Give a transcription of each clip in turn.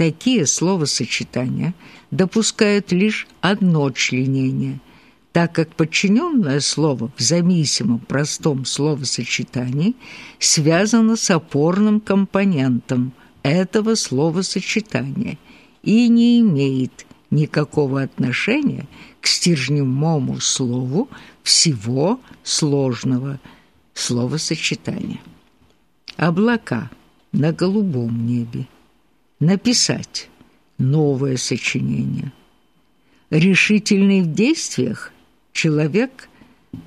Такие словосочетания допускают лишь одно членение, так как подчиненное слово в зависимом простом словосочетании связано с опорным компонентом этого словосочетания и не имеет никакого отношения к стержневому слову всего сложного словосочетания. Облака на голубом небе – написать новое сочинение. Решительный в действиях человек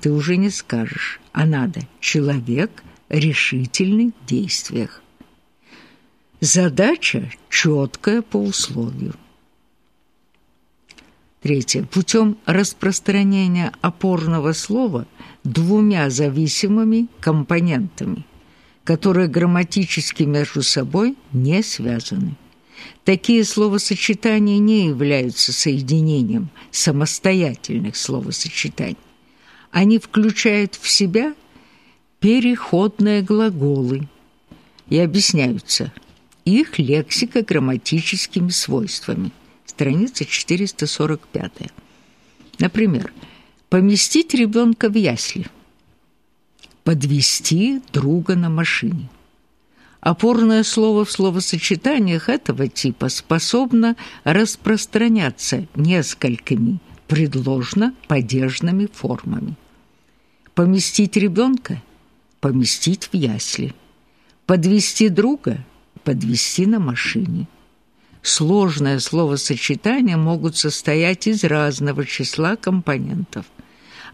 ты уже не скажешь, а надо человек решительный в действиях. Задача четкая по условию. Третье. Путем распространения опорного слова двумя зависимыми компонентами, которые грамматически между собой не связаны. Такие словосочетания не являются соединением самостоятельных словосочетаний. Они включают в себя переходные глаголы и объясняются их лексико-грамматическими свойствами. Страница 445. Например, поместить ребенка в ясли, подвести друга на машине. Опорное слово в словосочетаниях этого типа способно распространяться несколькими предложно-падежными формами. Поместить ребенка – поместить в ясли. Подвести друга – подвести на машине. Сложное словосочетание могут состоять из разного числа компонентов –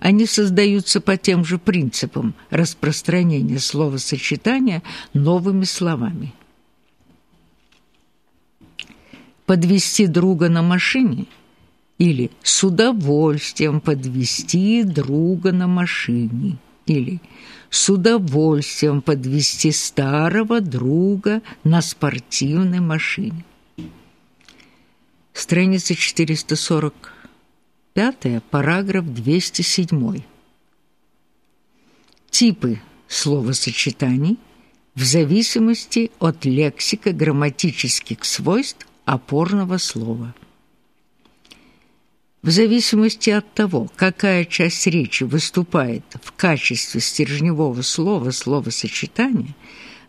они создаются по тем же принципам распространения словосочетания новыми словами. Подвести друга на машине или с удовольствием подвести друга на машине или с удовольствием подвести старого друга на спортивной машине. Страница 440 Пятое, параграф 207. Типы словосочетаний в зависимости от лексико-грамматических свойств опорного слова. В зависимости от того, какая часть речи выступает в качестве стержневого слова словосочетания,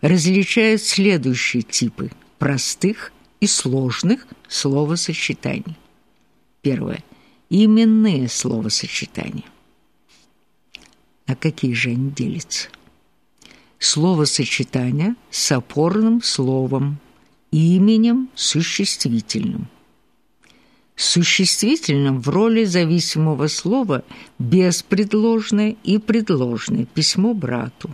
различают следующие типы простых и сложных словосочетаний. Первое именные словосочетания. На какие же они делятся? Словосочетания с опорным словом, именем существительным. Существительным в роли зависимого слова беспредложное и предложное письмо брату.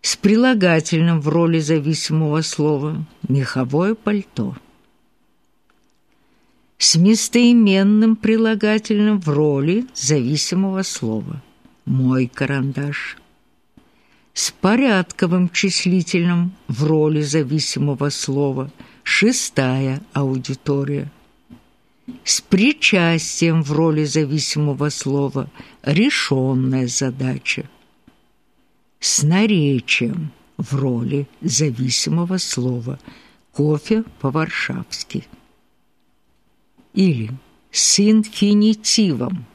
С прилагательным в роли зависимого слова меховое пальто – с местоименным прилагательным в роли зависимого слова. «мой карандаш», с порядковым числительным в роли зависимого слова. «шестая аудитория», с причастием в роли зависимого слова. «решенная задача», с наречием в роли зависимого слова. «кофе по-варшавски» или с инфинитивом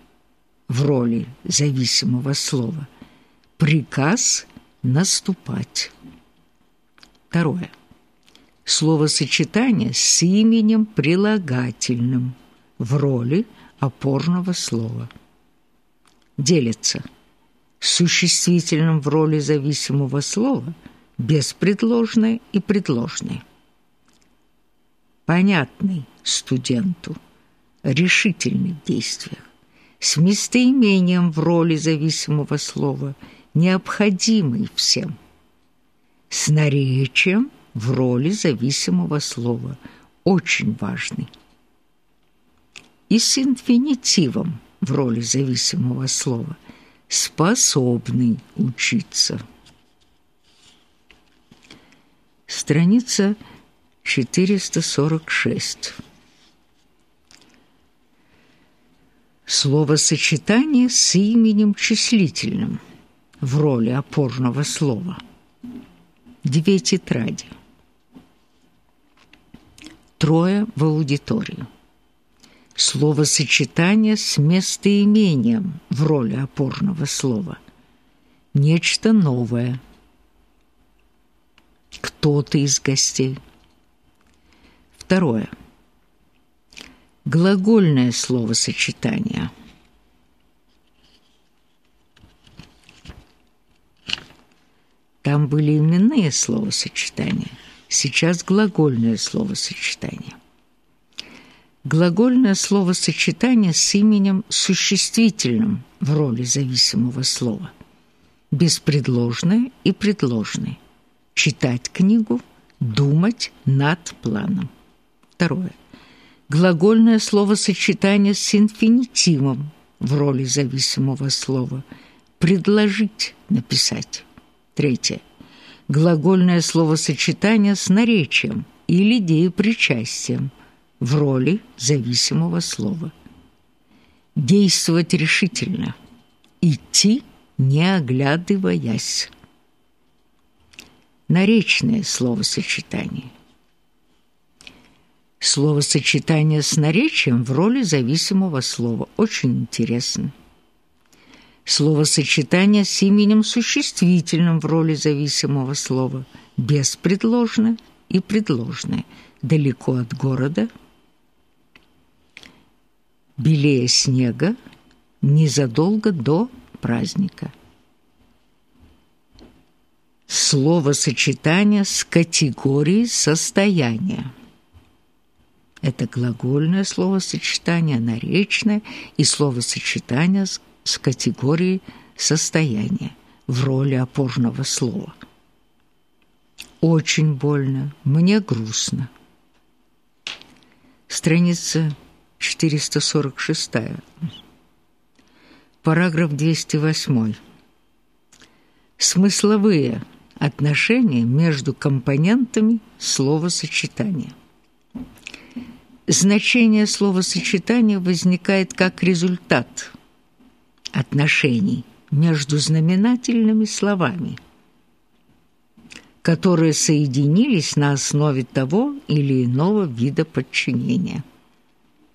в роли зависимого слова. Приказ наступать. Второе. Словосочетание с именем прилагательным в роли опорного слова. Делится существительным в роли зависимого слова беспредложное и предложное. Понятный студенту решительных действиях, с местоимением в роли зависимого слова, необходимый всем, с наречием в роли зависимого слова, очень важный, и с инфинитивом в роли зависимого слова, способный учиться. Страница 446. Словосочетание с именем числительным в роли опорного слова. Две тетради. трое в аудитории. Словосочетание с местоимением в роли опорного слова. Нечто новое. Кто-то из гостей. Второе. Глагольное словосочетание. Там были именные словосочетания, сейчас глагольное словосочетание. Глагольное словосочетание с именем существительным в роли зависимого слова. Беспредложное и предложное. Читать книгу, думать над планом. Второе. Глагольное словосочетание с инфинитивом в роли зависимого слова. Предложить, написать. Третье. Глагольное словосочетание с наречием или деепричастием в роли зависимого слова. Действовать решительно. Идти, не оглядываясь. Наречное словосочетание. Словосочетание с наречием в роли зависимого слова. Очень интересно словосочетание с именем существительным в роли зависимого слова, беспредложное и предложное, далеко от города, белее снега, незадолго до праздника. Словосочетание с категорией состояния. Это глагольное словосочетание, наречное и словосочетание с с категорией состояния в роли опорного слова. Очень больно, мне грустно. Страница 446. Параграф 208. Смысловые отношения между компонентами словосочетания. Значение словосочетания возникает как результат – отношений между знаменательными словами, которые соединились на основе того или иного вида подчинения –